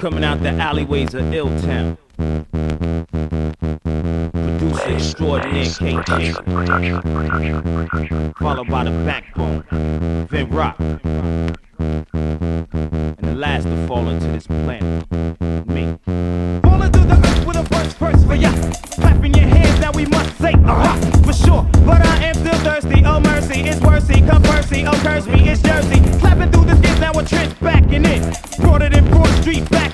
Coming out the alleyways of Ill Town. Producer extraordinaire KayGee. Followed by the backbone, Vin Rock. And the last to fall into this planet, me. Falling through the earth with a first verse for ya. Clapping your hands, now we must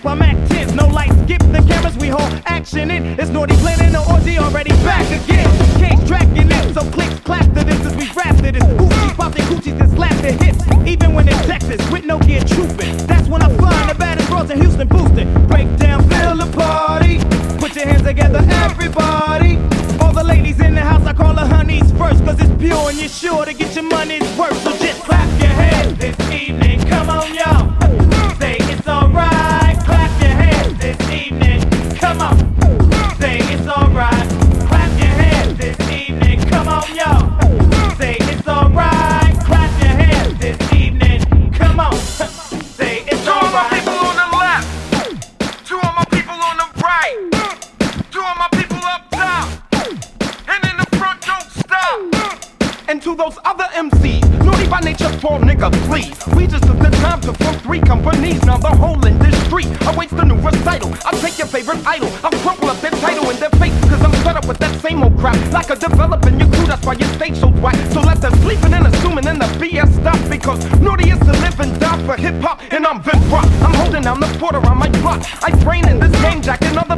By Mac 10s. No lights, skip the cameras, we hold action in. It's naughty planning, no orgy already back again. Cage tracking it, so clicks clap to this as we rap to this. Hoochies pop their coochies and slap their hips. Even when in Texas, with no gear trooping. That's when I find the baddest girls in Houston boosting. Break down, feel the party. Put your hands together, everybody. All the ladies in the house, I call her honeys first, cause it's pure and you're sure to get your money's worth. So just clap your hands those other MCs, naughty by nature, poor nigga, please. We just took the time to form three companies. Now the whole industry awaits the new recital. I'll take your favorite idol, I'll crumple up their title in their face. Cause I'm fed up with that same old crap. Like a developing your crew, that's why your stage so whack. So let them sleeping and assuming in the BS stop. Because naughty is to live and die for hip hop. And I'm Vin Rock. I'm holding down the fort around my block. I brain in this game, Jack, jacking other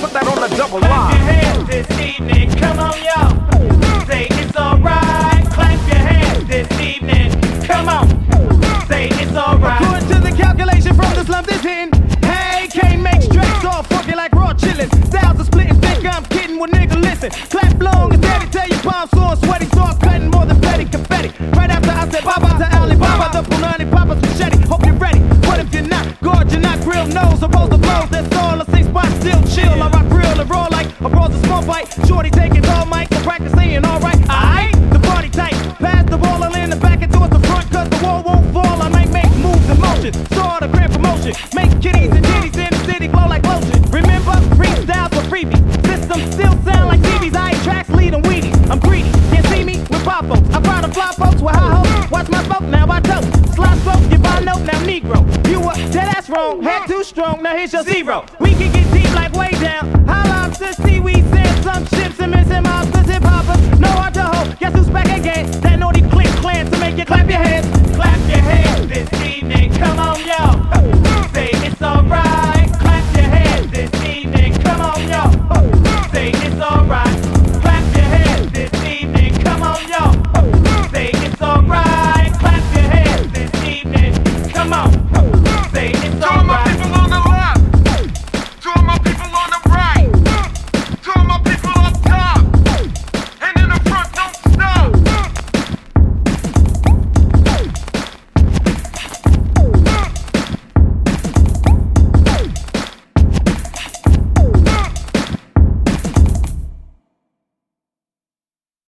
put that on a double line. Clap your hands this evening. Come on, y'all. Say it's alright. Clap your hands this evening. Come on. Say it's alright. According to the calculation from the slum this hitting. Hey, can't make tracks all fucking like raw chillin'. Styles are splitting, think I'm kidding. Well, nigga, listen. Clap long and steady. Tell your palms sore, sweaty, start cutting more than petty confetti. Right after I said bye bye Shorty taking all mic and practice saying alright. Aight, the party tight. Pass the ball and in the back and towards the front, cause the wall won't fall. I might make moves in motion. Start a grand promotion. Make kitties and titties in the city glow like lotion. Remember, freestyles for freebies. System still sound like TVs. I tracks leading Wheaties. I'm greedy. Can't see me with pop folks. I brought a fly folks with high hopes. Watch my smoke, now I toast. Slide smoke, give I note, now Negro. You were dead ass wrong, head too strong, now here's your zero. We can get deep like way down. Some ships and missing my